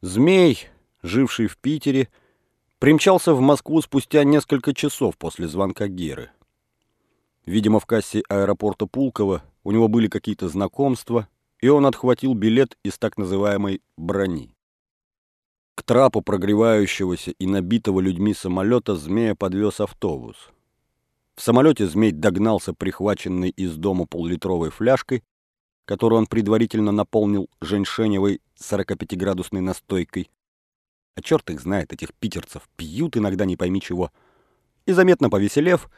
Змей, живший в Питере, примчался в Москву спустя несколько часов после звонка Геры. Видимо, в кассе аэропорта Пулково у него были какие-то знакомства, и он отхватил билет из так называемой «брони». К трапу прогревающегося и набитого людьми самолета змея подвез автобус. В самолете змей догнался прихваченный из дома поллитровой фляжкой, которую он предварительно наполнил женьшеневой 45-градусной настойкой. А черт их знает, этих питерцев пьют иногда не пойми чего. И заметно повеселев,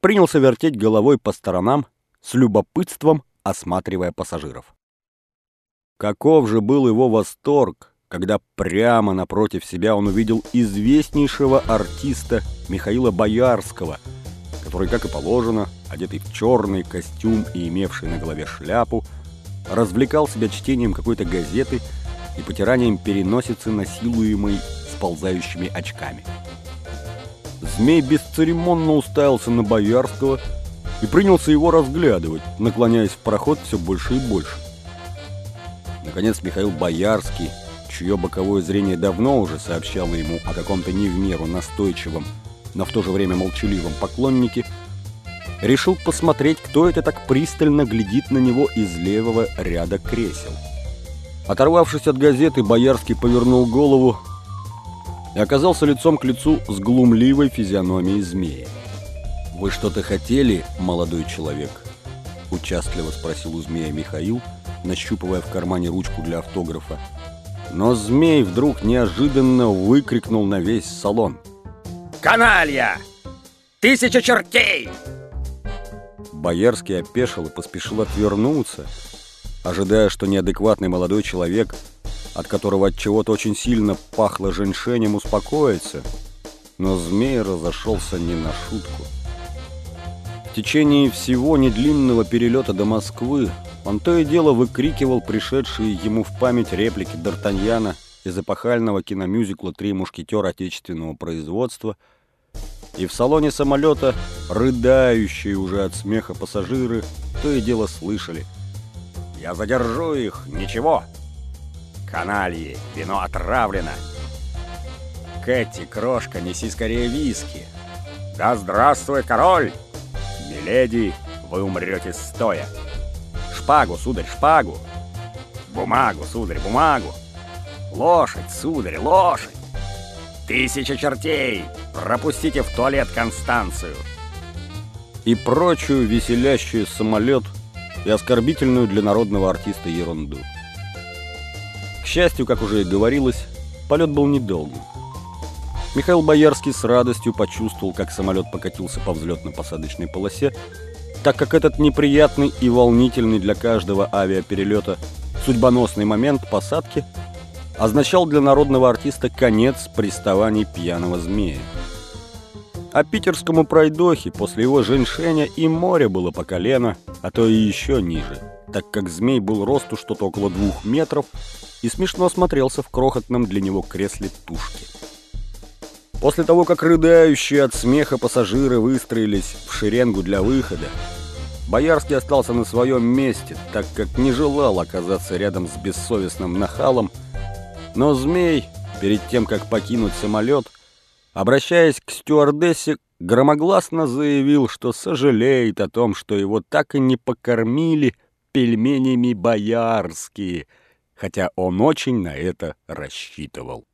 принялся вертеть головой по сторонам, с любопытством осматривая пассажиров. Каков же был его восторг, когда прямо напротив себя он увидел известнейшего артиста Михаила Боярского — который, как и положено, одетый в черный костюм и имевший на голове шляпу, развлекал себя чтением какой-то газеты и потиранием переносицы, насилуемой сползающими очками. Змей бесцеремонно уставился на Боярского и принялся его разглядывать, наклоняясь в проход все больше и больше. Наконец Михаил Боярский, чье боковое зрение давно уже сообщало ему о каком-то не в меру настойчивом но в то же время молчаливом поклоннике, решил посмотреть, кто это так пристально глядит на него из левого ряда кресел. Оторвавшись от газеты, Боярский повернул голову и оказался лицом к лицу с глумливой физиономией змеи. «Вы что-то хотели, молодой человек?» – участливо спросил у змея Михаил, нащупывая в кармане ручку для автографа. Но змей вдруг неожиданно выкрикнул на весь салон – Каналья! Тысяча чертей!» Боярский опешил и поспешил отвернуться, ожидая, что неадекватный молодой человек, от которого от чего-то очень сильно пахло женьшенем, успокоится, но змей разошелся не на шутку. В течение всего недлинного перелета до Москвы он то и дело выкрикивал пришедшие ему в память реплики Д'Артаньяна из эпохального киномюзикла «Три мушкетера» отечественного производства, и в салоне самолета рыдающие уже от смеха пассажиры то и дело слышали. «Я задержу их, ничего! Канальи, вино отравлено! Кэти, крошка, неси скорее виски! Да здравствует король! Миледи, вы умрете стоя! Шпагу, сударь, шпагу! Бумагу, сударь, бумагу!» Лошадь, сударь, лошадь! Тысяча чертей! Пропустите в туалет Констанцию!» И прочую веселящую самолет и оскорбительную для народного артиста ерунду. К счастью, как уже и говорилось, полет был недолгим. Михаил Боярский с радостью почувствовал, как самолет покатился по взлетно-посадочной полосе, так как этот неприятный и волнительный для каждого авиаперелета судьбоносный момент посадки – означал для народного артиста конец приставаний пьяного змея. А питерскому пройдохе после его женьшеня и море было по колено, а то и еще ниже, так как змей был росту что-то около двух метров и смешно смотрелся в крохотном для него кресле тушки. После того, как рыдающие от смеха пассажиры выстроились в шеренгу для выхода, Боярский остался на своем месте, так как не желал оказаться рядом с бессовестным нахалом, но змей, перед тем, как покинуть самолет, обращаясь к стюардессе, громогласно заявил, что сожалеет о том, что его так и не покормили пельменями боярские, хотя он очень на это рассчитывал.